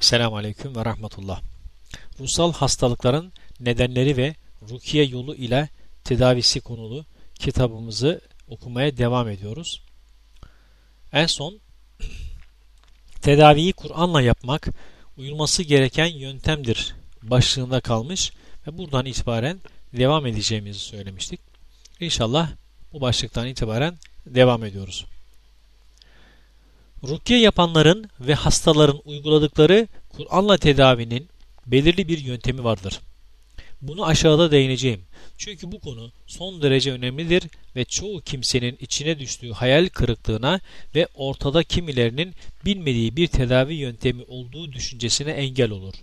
Selamun Aleyküm ve Rahmetullah. Ruhsal hastalıkların nedenleri ve rukiye yolu ile tedavisi konulu kitabımızı okumaya devam ediyoruz. En son tedaviyi Kur'an'la yapmak uyulması gereken yöntemdir başlığında kalmış ve buradan itibaren devam edeceğimizi söylemiştik. İnşallah bu başlıktan itibaren devam ediyoruz. Rukiye yapanların ve hastaların uyguladıkları Kur'an'la tedavinin belirli bir yöntemi vardır. Bunu aşağıda değineceğim. Çünkü bu konu son derece önemlidir ve çoğu kimsenin içine düştüğü hayal kırıklığına ve ortada kimilerinin bilmediği bir tedavi yöntemi olduğu düşüncesine engel olur.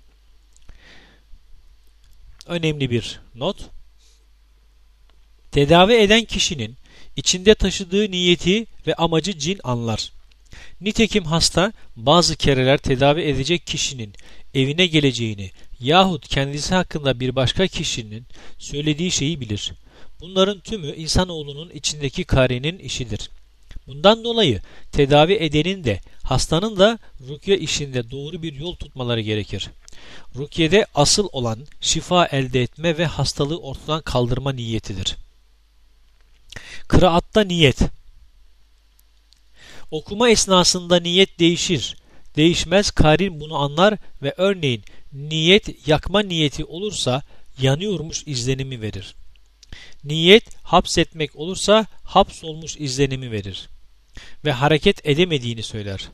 Önemli bir not. Tedavi eden kişinin içinde taşıdığı niyeti ve amacı cin anlar. Nitekim hasta bazı kereler tedavi edecek kişinin evine geleceğini yahut kendisi hakkında bir başka kişinin söylediği şeyi bilir. Bunların tümü insanoğlunun içindeki karenin işidir. Bundan dolayı tedavi edenin de hastanın da rukye işinde doğru bir yol tutmaları gerekir. Rukyede asıl olan şifa elde etme ve hastalığı ortadan kaldırma niyetidir. Kıraatta niyet Okuma esnasında niyet değişir. Değişmez karin bunu anlar ve örneğin niyet yakma niyeti olursa yanıyormuş izlenimi verir. Niyet hapsetmek olursa hapsolmuş izlenimi verir ve hareket edemediğini söyler.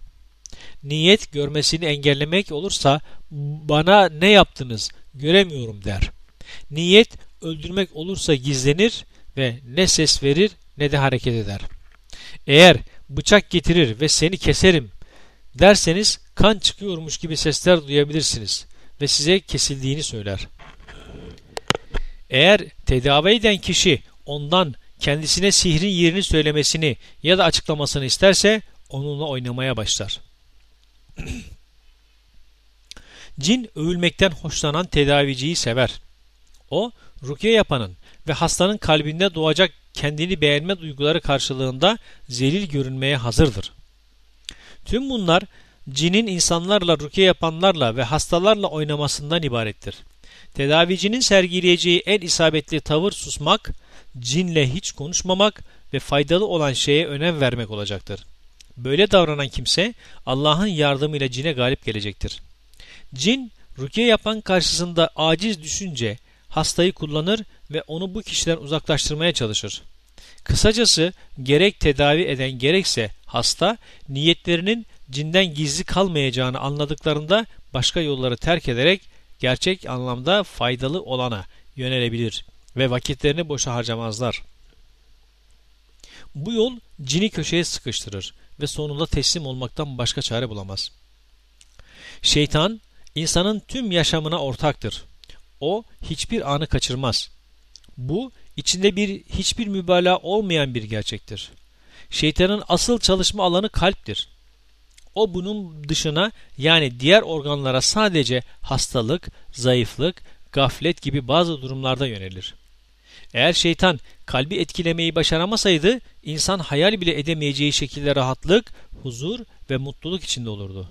Niyet görmesini engellemek olursa bana ne yaptınız göremiyorum der. Niyet öldürmek olursa gizlenir ve ne ses verir ne de hareket eder. Eğer bıçak getirir ve seni keserim derseniz kan çıkıyormuş gibi sesler duyabilirsiniz ve size kesildiğini söyler. Eğer tedavi eden kişi ondan kendisine sihrin yerini söylemesini ya da açıklamasını isterse onunla oynamaya başlar. Cin övülmekten hoşlanan tedaviciyi sever. O, rukiye yapanın ve hastanın kalbinde doğacak kendini beğenme duyguları karşılığında zelil görünmeye hazırdır. Tüm bunlar cinin insanlarla rukiye yapanlarla ve hastalarla oynamasından ibarettir. Tedavicinin sergileyeceği en isabetli tavır susmak, cinle hiç konuşmamak ve faydalı olan şeye önem vermek olacaktır. Böyle davranan kimse Allah'ın yardımıyla cine galip gelecektir. Cin, rukiye yapan karşısında aciz düşünce hastayı kullanır ve onu bu kişiden uzaklaştırmaya çalışır. Kısacası gerek tedavi eden gerekse hasta niyetlerinin cinden gizli kalmayacağını anladıklarında başka yolları terk ederek gerçek anlamda faydalı olana yönelebilir ve vakitlerini boşa harcamazlar. Bu yol cini köşeye sıkıştırır ve sonunda teslim olmaktan başka çare bulamaz. Şeytan insanın tüm yaşamına ortaktır. O hiçbir anı kaçırmaz. Bu içinde bir hiçbir mübalağa olmayan bir gerçektir. Şeytanın asıl çalışma alanı kalptir. O bunun dışına yani diğer organlara sadece hastalık, zayıflık, gaflet gibi bazı durumlarda yönelir. Eğer şeytan kalbi etkilemeyi başaramasaydı insan hayal bile edemeyeceği şekilde rahatlık, huzur ve mutluluk içinde olurdu.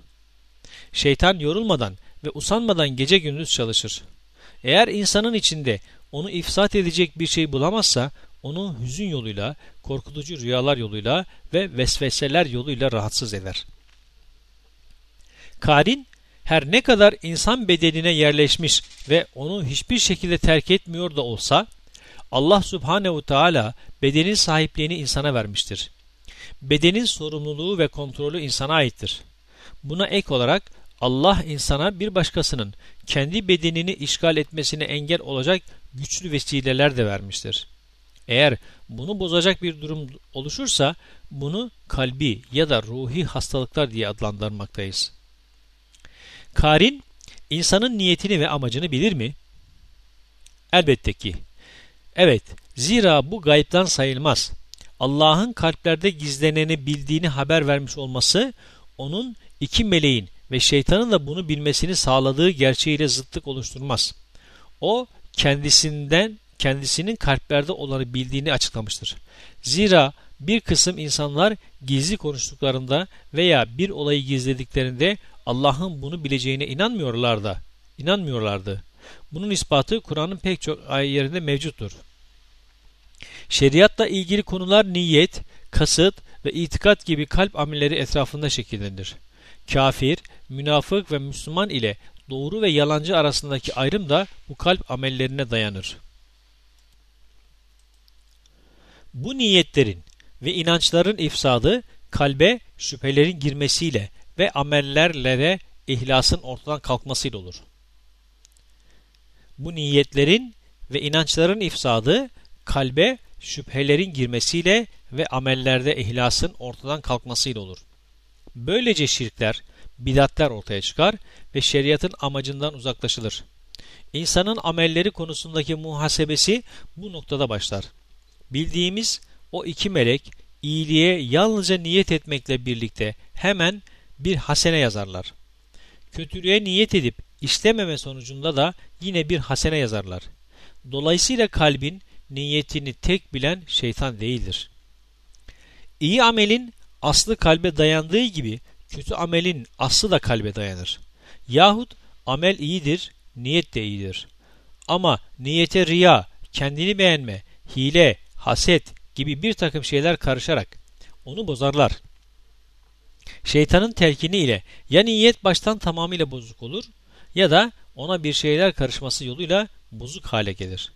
Şeytan yorulmadan ve usanmadan gece gündüz çalışır. Eğer insanın içinde onu ifsat edecek bir şey bulamazsa onu hüzün yoluyla, korkutucu rüyalar yoluyla ve vesveseler yoluyla rahatsız eder. Karin her ne kadar insan bedenine yerleşmiş ve onu hiçbir şekilde terk etmiyor da olsa Allah Subhanehu Teala bedenin sahipliğini insana vermiştir. Bedenin sorumluluğu ve kontrolü insana aittir. Buna ek olarak Allah insana bir başkasının kendi bedenini işgal etmesine engel olacak güçlü vesileler de vermiştir. Eğer bunu bozacak bir durum oluşursa bunu kalbi ya da ruhi hastalıklar diye adlandırmaktayız. Karin insanın niyetini ve amacını bilir mi? Elbette ki. Evet, zira bu gayipten sayılmaz. Allah'ın kalplerde gizleneni bildiğini haber vermiş olması onun iki meleğin ve şeytanın da bunu bilmesini sağladığı gerçeğiyle zıtlık oluşturmaz. O kendisinden kendisinin kalplerde olanı bildiğini açıklamıştır. Zira bir kısım insanlar gizli konuştuklarında veya bir olayı gizlediklerinde Allah'ın bunu bileceğine inanmıyorlar da, inanmıyorlardı. Bunun ispatı Kur'an'ın pek çok yerinde mevcuttur. Şeriatla ilgili konular niyet, kasıt ve itikat gibi kalp amelleri etrafında şekillenir. Kafir, münafık ve Müslüman ile doğru ve yalancı arasındaki ayrım da bu kalp amellerine dayanır. Bu niyetlerin ve inançların ifsadı kalbe şüphelerin girmesiyle ve amellerle de ihlasın ortadan kalkmasıyla olur. Bu niyetlerin ve inançların ifsadı kalbe şüphelerin girmesiyle ve amellerde ihlasın ortadan kalkmasıyla olur. Böylece şirkler, bidatler ortaya çıkar ve şeriatın amacından uzaklaşılır. İnsanın amelleri konusundaki muhasebesi bu noktada başlar. Bildiğimiz o iki melek iyiliğe yalnızca niyet etmekle birlikte hemen bir hasene yazarlar. Kötülüğe niyet edip istememe sonucunda da yine bir hasene yazarlar. Dolayısıyla kalbin niyetini tek bilen şeytan değildir. İyi amelin aslı kalbe dayandığı gibi kötü amelin aslı da kalbe dayanır. Yahut amel iyidir, niyet de iyidir. Ama niyete riya, kendini beğenme, hile, haset gibi bir takım şeyler karışarak onu bozarlar. Şeytanın telkini ile ya niyet baştan tamamıyla bozuk olur ya da ona bir şeyler karışması yoluyla bozuk hale gelir.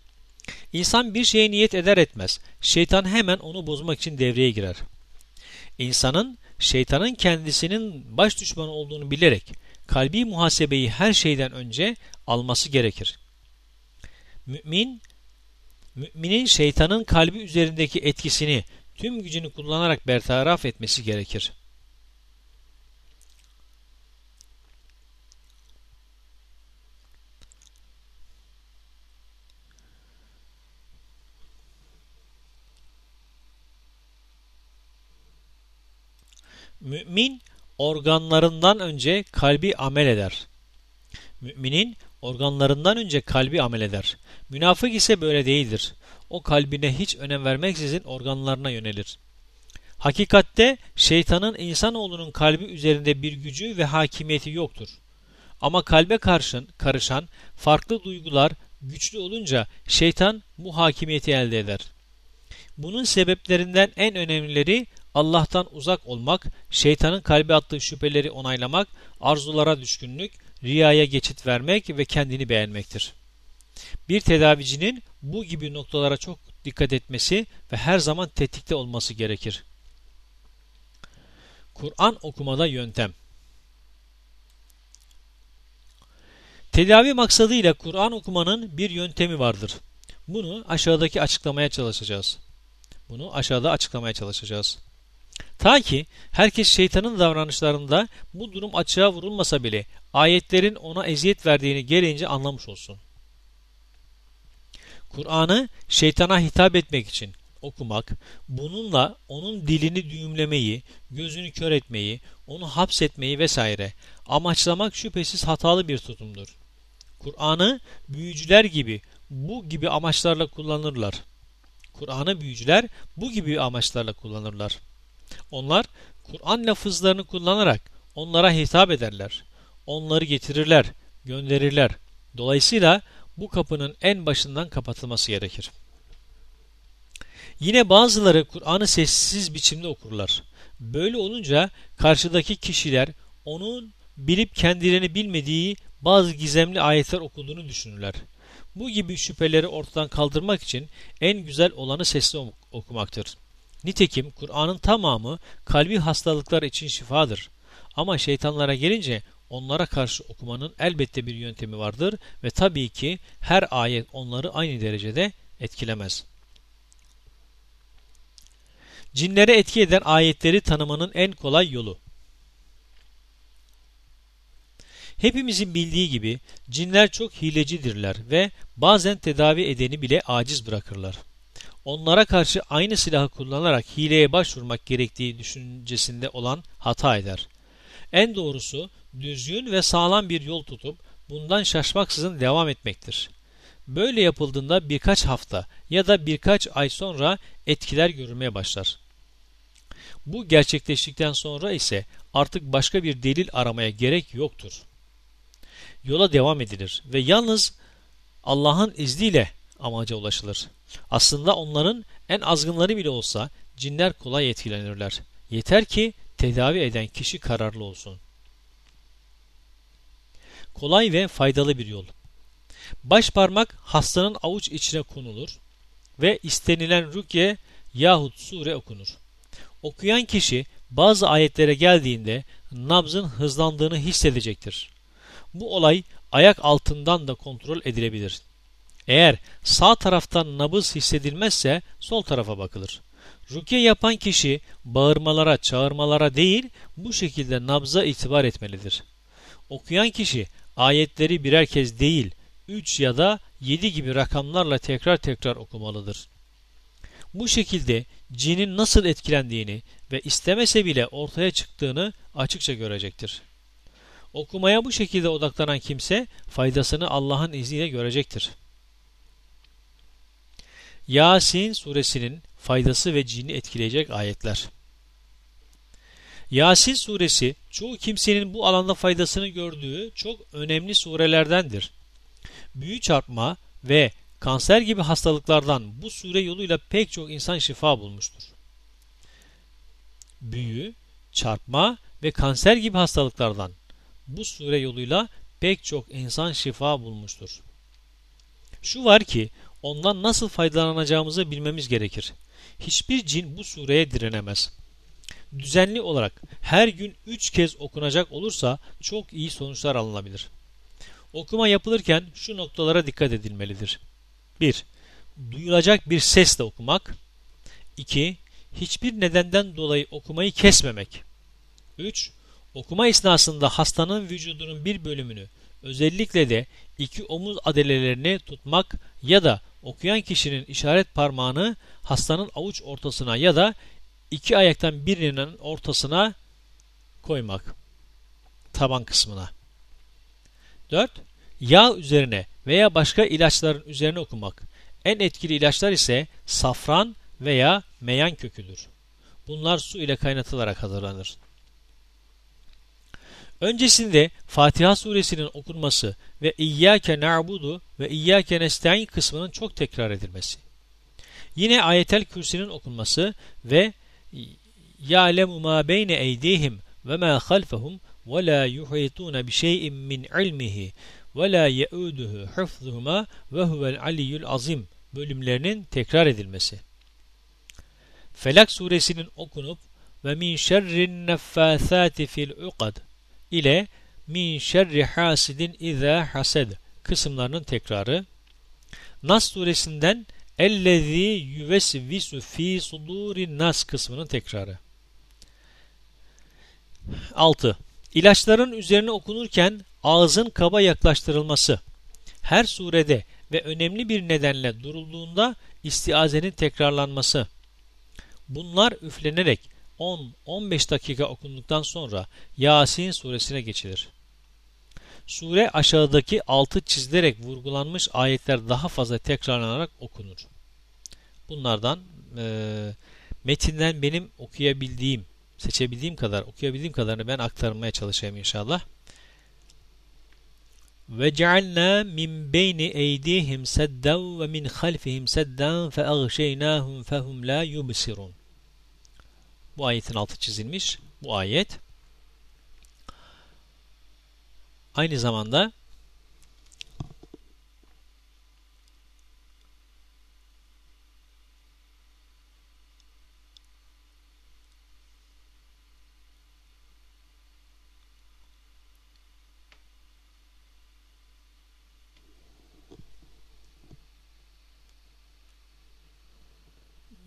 İnsan bir şeye niyet eder etmez şeytan hemen onu bozmak için devreye girer. İnsanın şeytanın kendisinin baş düşmanı olduğunu bilerek kalbi muhasebeyi her şeyden önce alması gerekir. Mümin, müminin şeytanın kalbi üzerindeki etkisini tüm gücünü kullanarak bertaraf etmesi gerekir. Mümin organlarından önce kalbi amel eder. Müminin organlarından önce kalbi amel eder. Münafık ise böyle değildir. O kalbine hiç önem vermeksizin organlarına yönelir. Hakikatte şeytanın insanoğlunun kalbi üzerinde bir gücü ve hakimiyeti yoktur. Ama kalbe karşın karışan farklı duygular güçlü olunca şeytan bu hakimiyeti elde eder. Bunun sebeplerinden en önemlileri Allah'tan uzak olmak, şeytanın kalbe attığı şüpheleri onaylamak, arzulara düşkünlük, riyaya geçit vermek ve kendini beğenmektir. Bir tedavicinin bu gibi noktalara çok dikkat etmesi ve her zaman tetikte olması gerekir. Kur'an okumada yöntem Tedavi maksadıyla Kur'an okumanın bir yöntemi vardır. Bunu aşağıdaki açıklamaya çalışacağız. Bunu aşağıda açıklamaya çalışacağız. Ta ki herkes şeytanın davranışlarında bu durum açığa vurulmasa bile ayetlerin ona eziyet verdiğini gereğince anlamış olsun. Kur'an'ı şeytana hitap etmek için okumak, bununla onun dilini düğümlemeyi, gözünü kör etmeyi, onu hapsetmeyi vesaire amaçlamak şüphesiz hatalı bir tutumdur. Kur'an'ı büyücüler gibi bu gibi amaçlarla kullanırlar. Kur'an'ı büyücüler bu gibi amaçlarla kullanırlar. Onlar Kur'an lafızlarını kullanarak onlara hitap ederler. Onları getirirler, gönderirler. Dolayısıyla bu kapının en başından kapatılması gerekir. Yine bazıları Kur'an'ı sessiz biçimde okurlar. Böyle olunca karşıdaki kişiler onun bilip kendilerini bilmediği bazı gizemli ayetler okuduğunu düşünürler. Bu gibi şüpheleri ortadan kaldırmak için en güzel olanı sesli okumaktır. Nitekim Kur'an'ın tamamı kalbi hastalıklar için şifadır. Ama şeytanlara gelince onlara karşı okumanın elbette bir yöntemi vardır ve tabii ki her ayet onları aynı derecede etkilemez. Cinlere etki eden ayetleri tanımanın en kolay yolu. Hepimizin bildiği gibi cinler çok hilecidirler ve bazen tedavi edeni bile aciz bırakırlar onlara karşı aynı silahı kullanarak hileye başvurmak gerektiği düşüncesinde olan hata eder. En doğrusu düzgün ve sağlam bir yol tutup bundan şaşmaksızın devam etmektir. Böyle yapıldığında birkaç hafta ya da birkaç ay sonra etkiler görülmeye başlar. Bu gerçekleştikten sonra ise artık başka bir delil aramaya gerek yoktur. Yola devam edilir ve yalnız Allah'ın izniyle amaca ulaşılır. Aslında onların en azgınları bile olsa cinler kolay etkilenirler. Yeter ki tedavi eden kişi kararlı olsun. Kolay ve faydalı bir yol. Baş parmak hastanın avuç içine konulur ve istenilen rükye yahut sure okunur. Okuyan kişi bazı ayetlere geldiğinde nabzın hızlandığını hissedecektir. Bu olay ayak altından da kontrol edilebilir. Eğer sağ taraftan nabız hissedilmezse sol tarafa bakılır. Rukiye yapan kişi bağırmalara, çağırmalara değil bu şekilde nabza itibar etmelidir. Okuyan kişi ayetleri birer kez değil 3 ya da 7 gibi rakamlarla tekrar tekrar okumalıdır. Bu şekilde cinin nasıl etkilendiğini ve istemese bile ortaya çıktığını açıkça görecektir. Okumaya bu şekilde odaklanan kimse faydasını Allah'ın izniyle görecektir. Yasin suresinin faydası ve cini etkileyecek ayetler. Yasin suresi çoğu kimsenin bu alanda faydasını gördüğü çok önemli surelerdendir. Büyü çarpma ve kanser gibi hastalıklardan bu sure yoluyla pek çok insan şifa bulmuştur. Büyü, çarpma ve kanser gibi hastalıklardan bu sure yoluyla pek çok insan şifa bulmuştur. Şu var ki ondan nasıl faydalanacağımızı bilmemiz gerekir. Hiçbir cin bu sureye direnemez. Düzenli olarak her gün üç kez okunacak olursa çok iyi sonuçlar alınabilir. Okuma yapılırken şu noktalara dikkat edilmelidir. 1. Duyulacak bir sesle okumak. 2. Hiçbir nedenden dolayı okumayı kesmemek. 3. Okuma esnasında hastanın vücudunun bir bölümünü özellikle de iki omuz adelelerini tutmak ya da okuyan kişinin işaret parmağını hastanın avuç ortasına ya da iki ayaktan birinin ortasına koymak. Taban kısmına. 4. Yağ üzerine veya başka ilaçların üzerine okumak. En etkili ilaçlar ise safran veya meyan köküdür. Bunlar su ile kaynatılarak hazırlanır. Öncesinde Fatiha suresinin okunması ve İyyâke na'budu ve İyyâke nesta'in kısmının çok tekrar edilmesi. Yine ayetel kürsünün okunması ve ya'lemu ma beyne eydihim ve ma halfehum ve la yuhitun bi şey'in min ilmihi ve la yeuduhu hıfzuhuma ve huvel aliyyul azim bölümlerinin tekrar edilmesi. Felak suresinin okunup ve min şerrin neffâthâti fil uqad ile min şerri hasidin izâ hased kısımlarının tekrarı. Nas suresinden ellezî yüvesvisu fî sudûrin nas kısmının tekrarı. 6. İlaçların üzerine okunurken ağzın kaba yaklaştırılması. Her surede ve önemli bir nedenle durulduğunda istiazenin tekrarlanması. Bunlar üflenerek 10-15 dakika okunduktan sonra Yasin suresine geçilir. Sure aşağıdaki altı çizilerek vurgulanmış ayetler daha fazla tekrarlanarak okunur. Bunlardan e, metinden benim okuyabildiğim, seçebildiğim kadar, okuyabildiğim kadarını ben aktarmaya çalışayım inşallah. Ve cealna min beyni eydihim sedden ve min halfihim sedden fe agşeynahum fehum la yubsirun. Bu ayetin altı çizilmiş. Bu ayet aynı zamanda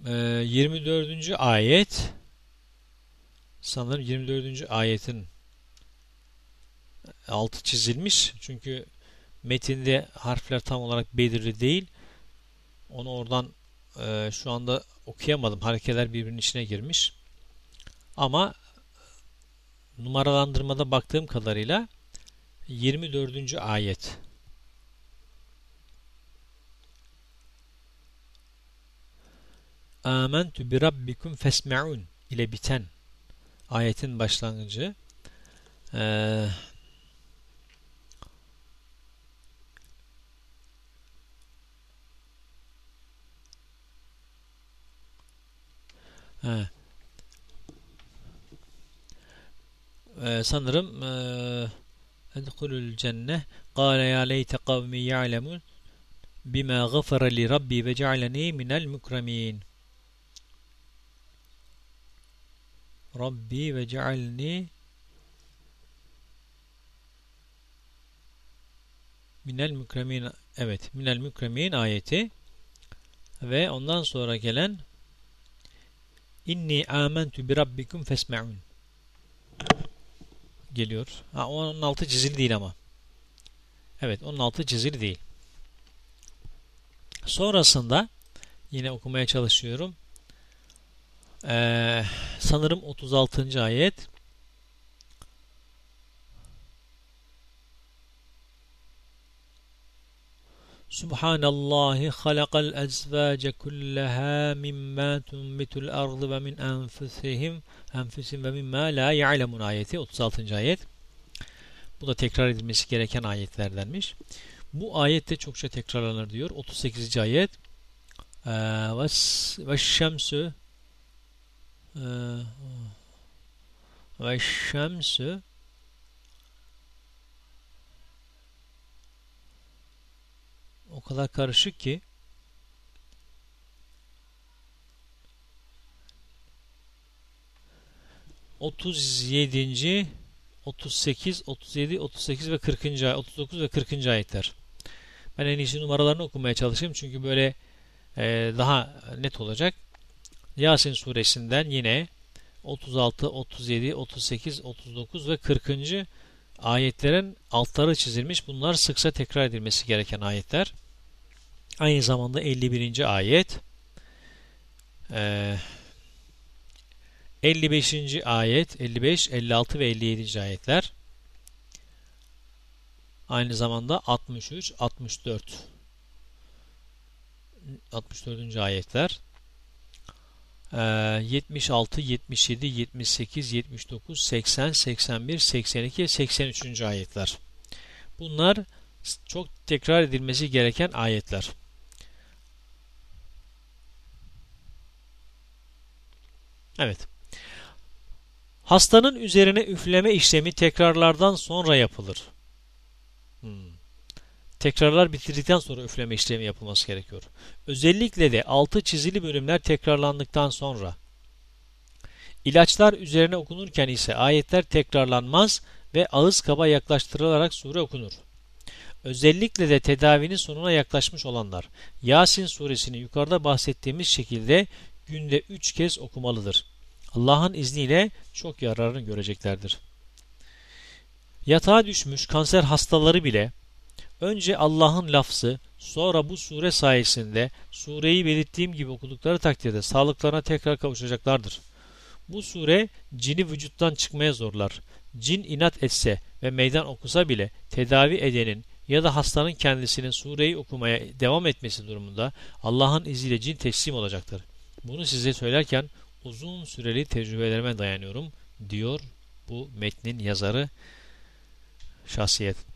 e, 24. ayet sanırım 24. ayetin altı çizilmiş. Çünkü metinde harfler tam olarak belirli değil. Onu oradan e, şu anda okuyamadım. Harekeler birbirinin içine girmiş. Ama numaralandırmada baktığım kadarıyla 24. ayet. Âmentü bi rabbikum fesme'un ile biten ayetin başlangıcı ee, He. Ee, sanırım Edkulul cenne Kale ya leyte kavmi ya'lemun bima gafara li rabbi ve cealeni minel mukremin Rabbi ve cealni minel mükremin evet minel mükremin ayeti ve ondan sonra gelen inni amentu bi rabbikum fesme'un geliyor. Ha, onun altı çizili değil ama. Evet onun altı çizili değil. Sonrasında yine okumaya çalışıyorum. Ee, sanırım 36. ayet. Subhanallahi halakal ezvace kullaha mimma tunbitul ardı ve min enfusihim enfusim ve mimma la ya'lemun ayeti 36. ayet. Bu da tekrar edilmesi gereken ayetlerdenmiş. Bu ayet de çokça tekrarlanır diyor. 38. ayet. Ee, ve şemsü ve şemsü o kadar karışık ki otuz yedinci, otuz sekiz, otuz yedi, otuz sekiz ve kırkıncı, otuz dokuz ve kırkıncı ayetler. Ben en iyisi numaralarını okumaya çalışayım çünkü böyle e, daha net olacak. Yasin suresinden yine 36, 37, 38, 39 ve 40. ayetlerin altları çizilmiş. Bunlar sıkça tekrar edilmesi gereken ayetler. Aynı zamanda 51. ayet, 55. ayet, 55, 56 ve 57. ayetler. Aynı zamanda 63, 64 64. ayetler. 76, 77, 78, 79, 80, 81, 82, 83. ayetler. Bunlar çok tekrar edilmesi gereken ayetler. Evet. Hastanın üzerine üfleme işlemi tekrarlardan sonra yapılır. Hmm tekrarlar bitirdikten sonra üfleme işlemi yapılması gerekiyor. Özellikle de altı çizili bölümler tekrarlandıktan sonra. İlaçlar üzerine okunurken ise ayetler tekrarlanmaz ve ağız kaba yaklaştırılarak sure okunur. Özellikle de tedavinin sonuna yaklaşmış olanlar Yasin suresini yukarıda bahsettiğimiz şekilde günde üç kez okumalıdır. Allah'ın izniyle çok yararını göreceklerdir. Yatağa düşmüş kanser hastaları bile Önce Allah'ın lafzı, sonra bu sure sayesinde sureyi belirttiğim gibi okudukları takdirde sağlıklarına tekrar kavuşacaklardır. Bu sure cini vücuttan çıkmaya zorlar. Cin inat etse ve meydan okusa bile tedavi edenin ya da hastanın kendisinin sureyi okumaya devam etmesi durumunda Allah'ın izniyle cin teslim olacaktır. Bunu size söylerken uzun süreli tecrübelerime dayanıyorum diyor bu metnin yazarı şahsiyet.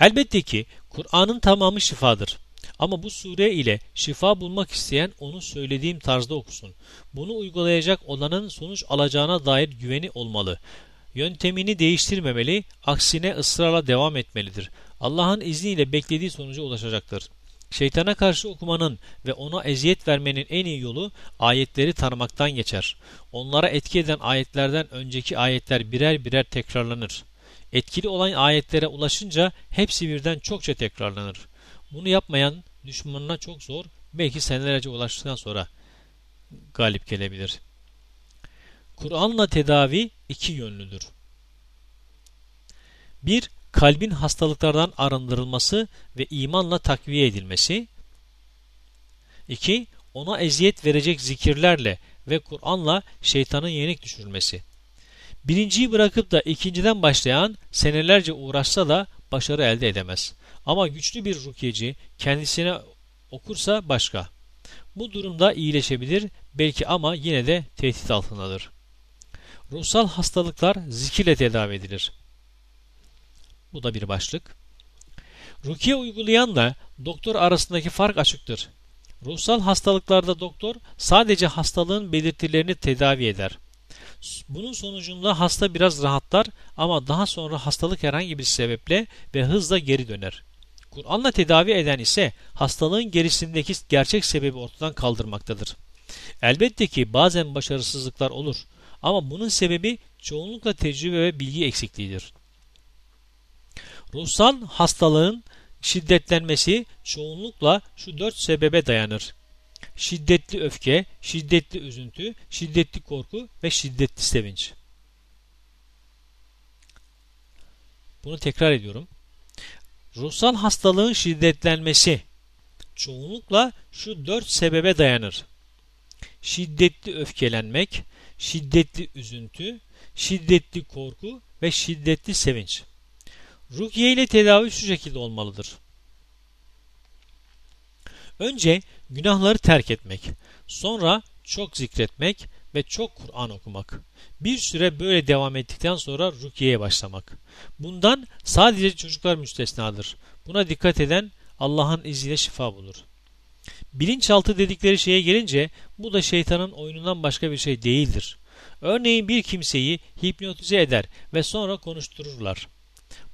Elbette ki Kur'an'ın tamamı şifadır. Ama bu sure ile şifa bulmak isteyen onu söylediğim tarzda okusun. Bunu uygulayacak olanın sonuç alacağına dair güveni olmalı. Yöntemini değiştirmemeli, aksine ısrarla devam etmelidir. Allah'ın izniyle beklediği sonuca ulaşacaktır. Şeytana karşı okumanın ve ona eziyet vermenin en iyi yolu ayetleri tanımaktan geçer. Onlara etki eden ayetlerden önceki ayetler birer birer tekrarlanır. Etkili olan ayetlere ulaşınca hepsi birden çokça tekrarlanır. Bunu yapmayan düşmanına çok zor, belki senelerce ulaştıktan sonra galip gelebilir. Kur'an'la tedavi iki yönlüdür. Bir, kalbin hastalıklardan arındırılması ve imanla takviye edilmesi. İki, ona eziyet verecek zikirlerle ve Kur'an'la şeytanın yenik düşürülmesi. Birinciyi bırakıp da ikinciden başlayan senelerce uğraşsa da başarı elde edemez. Ama güçlü bir rukiyeci kendisine okursa başka. Bu durumda iyileşebilir, belki ama yine de tehdit altındadır. Ruhsal hastalıklar zikirle tedavi edilir. Bu da bir başlık. Rukiye uygulayanla doktor arasındaki fark açıktır. Ruhsal hastalıklarda doktor sadece hastalığın belirtilerini tedavi eder. Bunun sonucunda hasta biraz rahatlar ama daha sonra hastalık herhangi bir sebeple ve hızla geri döner. Kur'an'la tedavi eden ise hastalığın gerisindeki gerçek sebebi ortadan kaldırmaktadır. Elbette ki bazen başarısızlıklar olur ama bunun sebebi çoğunlukla tecrübe ve bilgi eksikliğidir. Ruhsal hastalığın şiddetlenmesi çoğunlukla şu dört sebebe dayanır. Şiddetli öfke, şiddetli üzüntü, şiddetli korku ve şiddetli sevinç. Bunu tekrar ediyorum. Ruhsal hastalığın şiddetlenmesi çoğunlukla şu dört sebebe dayanır. Şiddetli öfkelenmek, şiddetli üzüntü, şiddetli korku ve şiddetli sevinç. Rukiye ile tedavi şu şekilde olmalıdır. Önce günahları terk etmek, sonra çok zikretmek ve çok Kur'an okumak. Bir süre böyle devam ettikten sonra rukiyeye başlamak. Bundan sadece çocuklar müstesnadır. Buna dikkat eden Allah'ın izniyle şifa bulur. Bilinçaltı dedikleri şeye gelince bu da şeytanın oyunundan başka bir şey değildir. Örneğin bir kimseyi hipnotize eder ve sonra konuştururlar.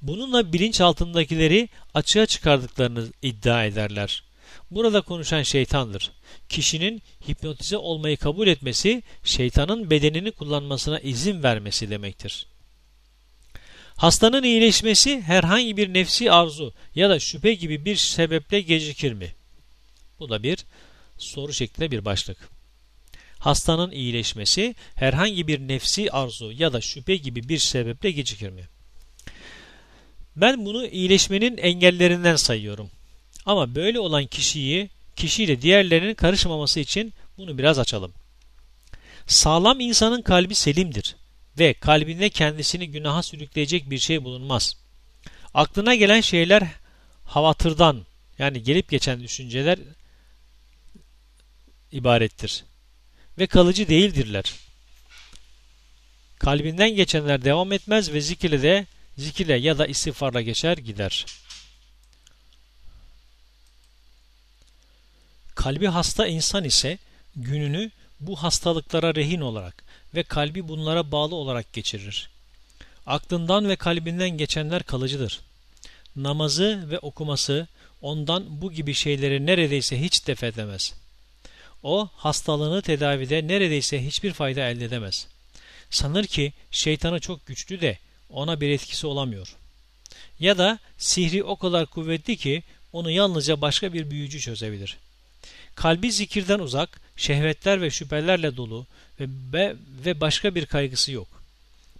Bununla bilinçaltındakileri açığa çıkardıklarını iddia ederler. Burada konuşan şeytandır. Kişinin hipnotize olmayı kabul etmesi, şeytanın bedenini kullanmasına izin vermesi demektir. Hastanın iyileşmesi herhangi bir nefsi arzu ya da şüphe gibi bir sebeple gecikir mi? Bu da bir soru şeklinde bir başlık. Hastanın iyileşmesi herhangi bir nefsi arzu ya da şüphe gibi bir sebeple gecikir mi? Ben bunu iyileşmenin engellerinden sayıyorum. Ama böyle olan kişiyi, kişiyle diğerlerinin karışmaması için bunu biraz açalım. Sağlam insanın kalbi selimdir ve kalbinde kendisini günaha sürükleyecek bir şey bulunmaz. Aklına gelen şeyler havatırdan yani gelip geçen düşünceler ibarettir ve kalıcı değildirler. Kalbinden geçenler devam etmez ve zikirle de zikirle ya da istiğfarla geçer gider. Kalbi hasta insan ise gününü bu hastalıklara rehin olarak ve kalbi bunlara bağlı olarak geçirir. Aklından ve kalbinden geçenler kalıcıdır. Namazı ve okuması ondan bu gibi şeyleri neredeyse hiç def edemez. O hastalığını tedavide neredeyse hiçbir fayda elde edemez. Sanır ki şeytanı çok güçlü de ona bir etkisi olamıyor. Ya da sihri o kadar kuvvetli ki onu yalnızca başka bir büyücü çözebilir. Kalbi zikirden uzak, şehvetler ve şüphelerle dolu ve, ve başka bir kaygısı yok.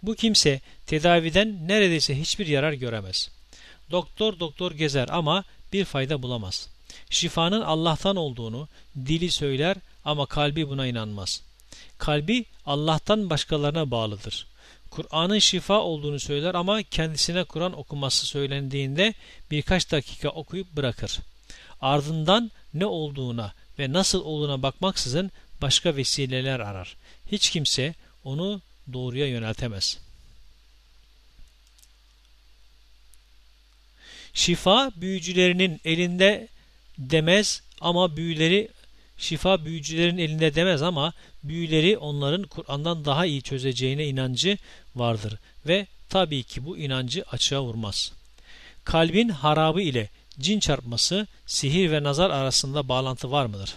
Bu kimse tedaviden neredeyse hiçbir yarar göremez. Doktor doktor gezer ama bir fayda bulamaz. Şifanın Allah'tan olduğunu dili söyler ama kalbi buna inanmaz. Kalbi Allah'tan başkalarına bağlıdır. Kur'an'ın şifa olduğunu söyler ama kendisine Kur'an okuması söylendiğinde birkaç dakika okuyup bırakır. Ardından ne olduğuna ve nasıl olduğuna bakmaksızın başka vesileler arar. Hiç kimse onu doğruya yöneltemez. Şifa büyücülerinin elinde demez ama büyüleri şifa büyücülerin elinde demez ama büyüleri onların Kur'an'dan daha iyi çözeceğine inancı vardır ve tabii ki bu inancı açığa vurmaz. Kalbin harabı ile cin çarpması, sihir ve nazar arasında bağlantı var mıdır?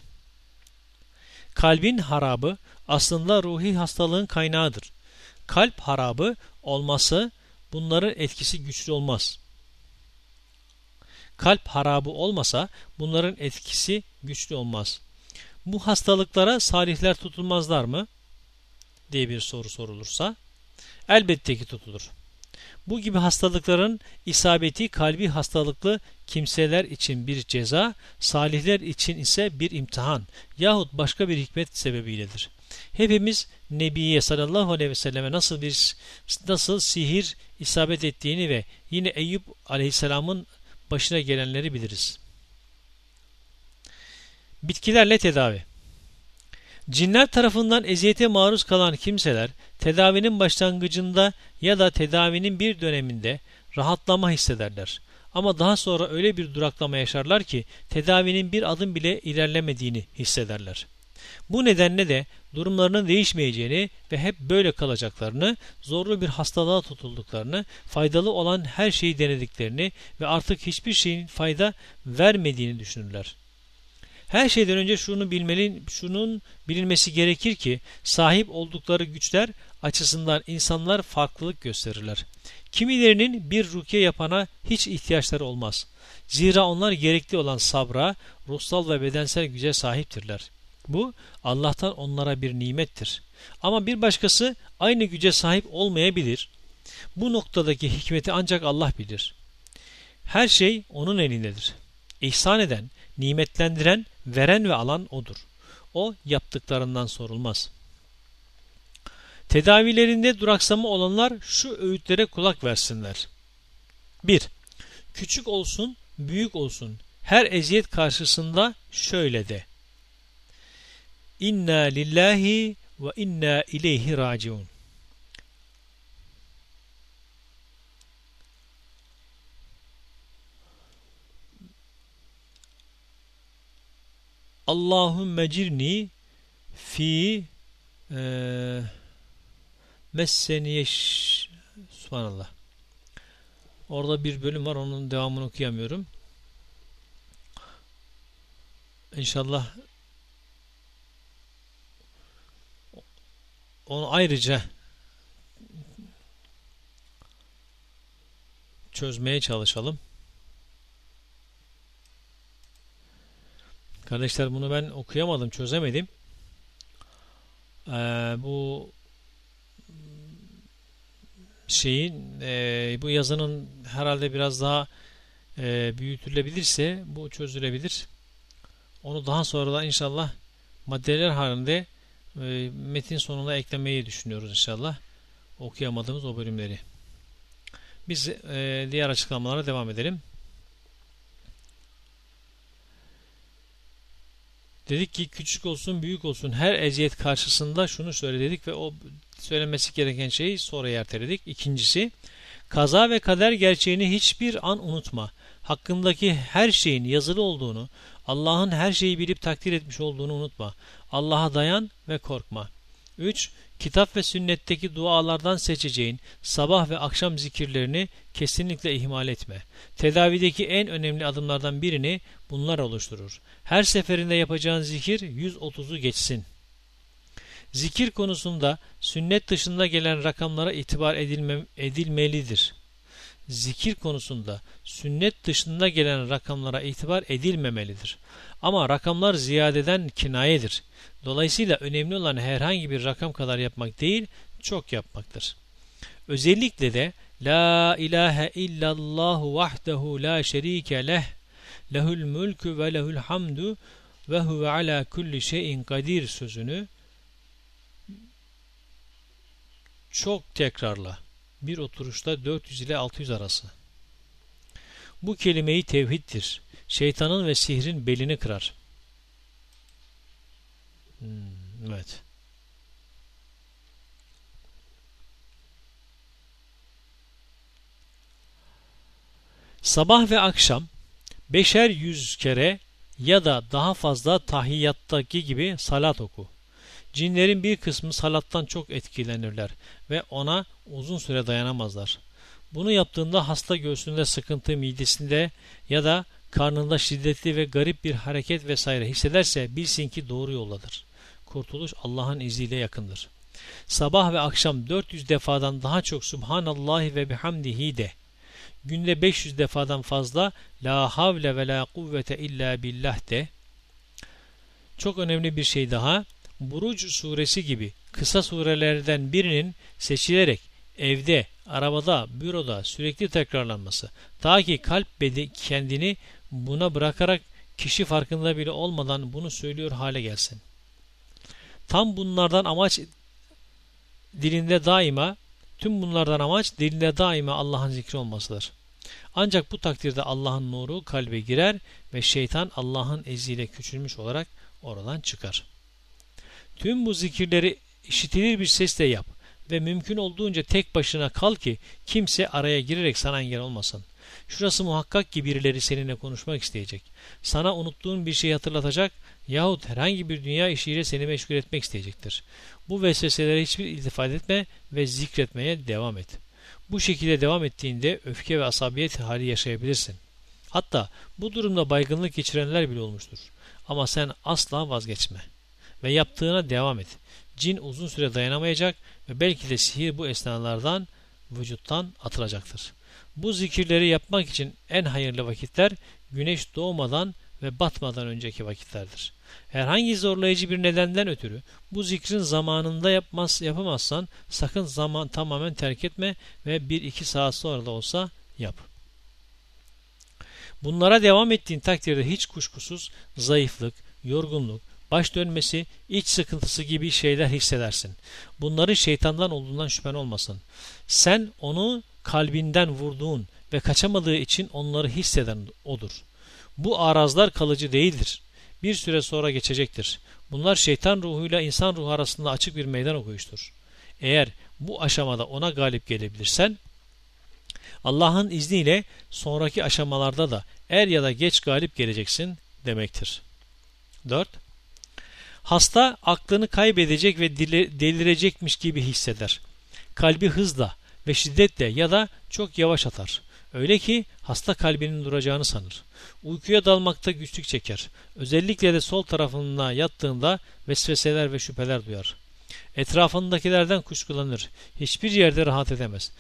Kalbin harabı aslında ruhi hastalığın kaynağıdır. Kalp harabı olması bunların etkisi güçlü olmaz. Kalp harabı olmasa bunların etkisi güçlü olmaz. Bu hastalıklara salihler tutulmazlar mı? diye bir soru sorulursa elbette ki tutulur. Bu gibi hastalıkların isabeti kalbi hastalıklı kimseler için bir ceza, salihler için ise bir imtihan yahut başka bir hikmet sebebiyledir. Hepimiz Nebiye sallallahu aleyhi ve selleme nasıl bir nasıl sihir isabet ettiğini ve yine Eyüp aleyhisselamın başına gelenleri biliriz. Bitkilerle tedavi Cinler tarafından eziyete maruz kalan kimseler tedavinin başlangıcında ya da tedavinin bir döneminde rahatlama hissederler. Ama daha sonra öyle bir duraklama yaşarlar ki tedavinin bir adım bile ilerlemediğini hissederler. Bu nedenle de durumlarının değişmeyeceğini ve hep böyle kalacaklarını, zorlu bir hastalığa tutulduklarını, faydalı olan her şeyi denediklerini ve artık hiçbir şeyin fayda vermediğini düşünürler. Her şeyden önce şunu bilmeli, şunun bilinmesi gerekir ki sahip oldukları güçler açısından insanlar farklılık gösterirler. Kimilerinin bir rukiye yapana hiç ihtiyaçları olmaz. Zira onlar gerekli olan sabra, ruhsal ve bedensel güce sahiptirler. Bu Allah'tan onlara bir nimettir. Ama bir başkası aynı güce sahip olmayabilir. Bu noktadaki hikmeti ancak Allah bilir. Her şey onun elindedir. İhsan eden, nimetlendiren, veren ve alan odur. O yaptıklarından sorulmaz. Tedavilerinde duraksama olanlar şu öğütlere kulak versinler. 1. Küçük olsun, büyük olsun. Her eziyet karşısında şöyle de. İnna lillahi ve inna ileyhi raciun. Allahümme cirni fi e, messeniye subhanallah. Orada bir bölüm var onun devamını okuyamıyorum. İnşallah onu ayrıca çözmeye çalışalım. Kardeşler bunu ben okuyamadım, çözemedim. Ee, bu şeyin e, bu yazının herhalde biraz daha e, büyütülebilirse bu çözülebilir. Onu daha sonra da inşallah maddeler halinde e, metin sonuna eklemeyi düşünüyoruz inşallah. Okuyamadığımız o bölümleri. Biz e, diğer açıklamalara devam edelim. Dedik ki küçük olsun büyük olsun her eziyet karşısında şunu söyledik ve o söylenmesi gereken şeyi sonra erteledik. İkincisi kaza ve kader gerçeğini hiçbir an unutma. Hakkındaki her şeyin yazılı olduğunu, Allah'ın her şeyi bilip takdir etmiş olduğunu unutma. Allah'a dayan ve korkma. 3. Kitap ve sünnetteki dualardan seçeceğin sabah ve akşam zikirlerini kesinlikle ihmal etme. Tedavideki en önemli adımlardan birini bunlar oluşturur. Her seferinde yapacağın zikir 130'u geçsin. Zikir konusunda sünnet dışında gelen rakamlara itibar edilme, edilmelidir. Zikir konusunda sünnet dışında gelen rakamlara itibar edilmemelidir. Ama rakamlar ziyadeden kinayedir. Dolayısıyla önemli olan herhangi bir rakam kadar yapmak değil, çok yapmaktır. Özellikle de La ilahe illallah vahdehu la şerike leh lehul mulku ve lehul hamdu ve huve ala kulli şeyin kadir sözünü çok tekrarla. Bir oturuşta 400 ile 600 arası. Bu kelimeyi tevhiddir. Şeytanın ve sihrin belini kırar. Hmm, evet. Sabah ve akşam beşer yüz kere ya da daha fazla tahiyyattaki gibi salat oku. Cinlerin bir kısmı salattan çok etkilenirler ve ona uzun süre dayanamazlar. Bunu yaptığında hasta göğsünde sıkıntı, midesinde ya da karnında şiddetli ve garip bir hareket vesaire hissederse bilsin ki doğru yoldadır. Kurtuluş Allah'ın izniyle yakındır. Sabah ve akşam 400 defadan daha çok Subhanallahi ve bihamdihi de. Günde 500 defadan fazla La havle ve la kuvvete illa billah de. Çok önemli bir şey daha. Buruc suresi gibi kısa surelerden birinin seçilerek evde, arabada, büroda sürekli tekrarlanması. Ta ki kalp bedi kendini buna bırakarak kişi farkında bile olmadan bunu söylüyor hale gelsin. Tam bunlardan amaç dilinde daima tüm bunlardan amaç dilinde daima Allah'ın zikri olmasıdır. Ancak bu takdirde Allah'ın nuru kalbe girer ve şeytan Allah'ın eziyle küçülmüş olarak oradan çıkar. Tüm bu zikirleri işitilir bir sesle yap ve mümkün olduğunca tek başına kal ki kimse araya girerek sana engel olmasın. Şurası muhakkak ki birileri seninle konuşmak isteyecek. Sana unuttuğun bir şeyi hatırlatacak yahut herhangi bir dünya işiyle seni meşgul etmek isteyecektir. Bu vesveselere hiçbir iltifat etme ve zikretmeye devam et. Bu şekilde devam ettiğinde öfke ve asabiyet hali yaşayabilirsin. Hatta bu durumda baygınlık geçirenler bile olmuştur. Ama sen asla vazgeçme ve yaptığına devam et. Cin uzun süre dayanamayacak ve belki de sihir bu esnalardan vücuttan atılacaktır. Bu zikirleri yapmak için en hayırlı vakitler güneş doğmadan ve batmadan önceki vakitlerdir. Herhangi zorlayıcı bir nedenden ötürü bu zikrin zamanında yapmaz, yapamazsan sakın zaman tamamen terk etme ve bir iki saat sonra da olsa yap. Bunlara devam ettiğin takdirde hiç kuşkusuz zayıflık, yorgunluk, baş dönmesi, iç sıkıntısı gibi şeyler hissedersin. Bunların şeytandan olduğundan şüphen olmasın. Sen onu kalbinden vurduğun ve kaçamadığı için onları hisseden odur. Bu arazlar kalıcı değildir. Bir süre sonra geçecektir. Bunlar şeytan ruhuyla insan ruhu arasında açık bir meydan okuyuştur. Eğer bu aşamada ona galip gelebilirsen Allah'ın izniyle sonraki aşamalarda da er ya da geç galip geleceksin demektir. 4. Hasta aklını kaybedecek ve delirecekmiş gibi hisseder. Kalbi hızla ve şiddetle ya da çok yavaş atar. Öyle ki hasta kalbinin duracağını sanır. Uykuya dalmakta güçlük çeker. Özellikle de sol tarafına yattığında vesveseler ve şüpheler duyar. Etrafındakilerden kuşkulanır. Hiçbir yerde rahat edemez.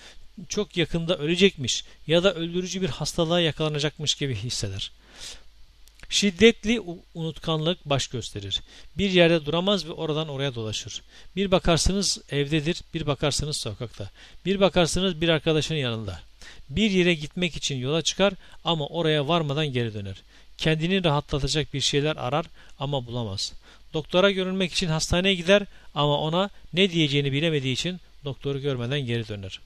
Çok yakında ölecekmiş ya da öldürücü bir hastalığa yakalanacakmış gibi hisseder. Şiddetli unutkanlık baş gösterir. Bir yerde duramaz ve oradan oraya dolaşır. Bir bakarsınız evdedir, bir bakarsınız sokakta. Bir bakarsınız bir arkadaşının yanında. Bir yere gitmek için yola çıkar ama oraya varmadan geri döner. Kendini rahatlatacak bir şeyler arar ama bulamaz. Doktora görünmek için hastaneye gider ama ona ne diyeceğini bilemediği için doktoru görmeden geri döner.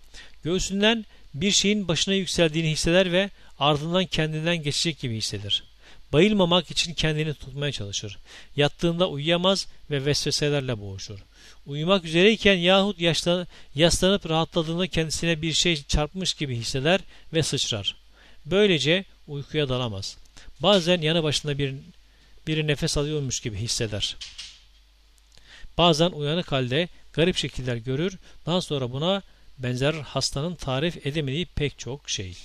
Göğsünden bir şeyin başına yükseldiğini hisseder ve ardından kendinden geçecek gibi hisseder. Bayılmamak için kendini tutmaya çalışır. Yattığında uyuyamaz ve vesveselerle boğuşur. Uyumak üzereyken yahut yaşlan, yaslanıp rahatladığında kendisine bir şey çarpmış gibi hisseder ve sıçrar. Böylece uykuya dalamaz. Bazen yanı başında bir, biri nefes alıyormuş gibi hisseder. Bazen uyanık halde garip şekiller görür, daha sonra buna benzer hastanın tarif edemediği pek çok şey.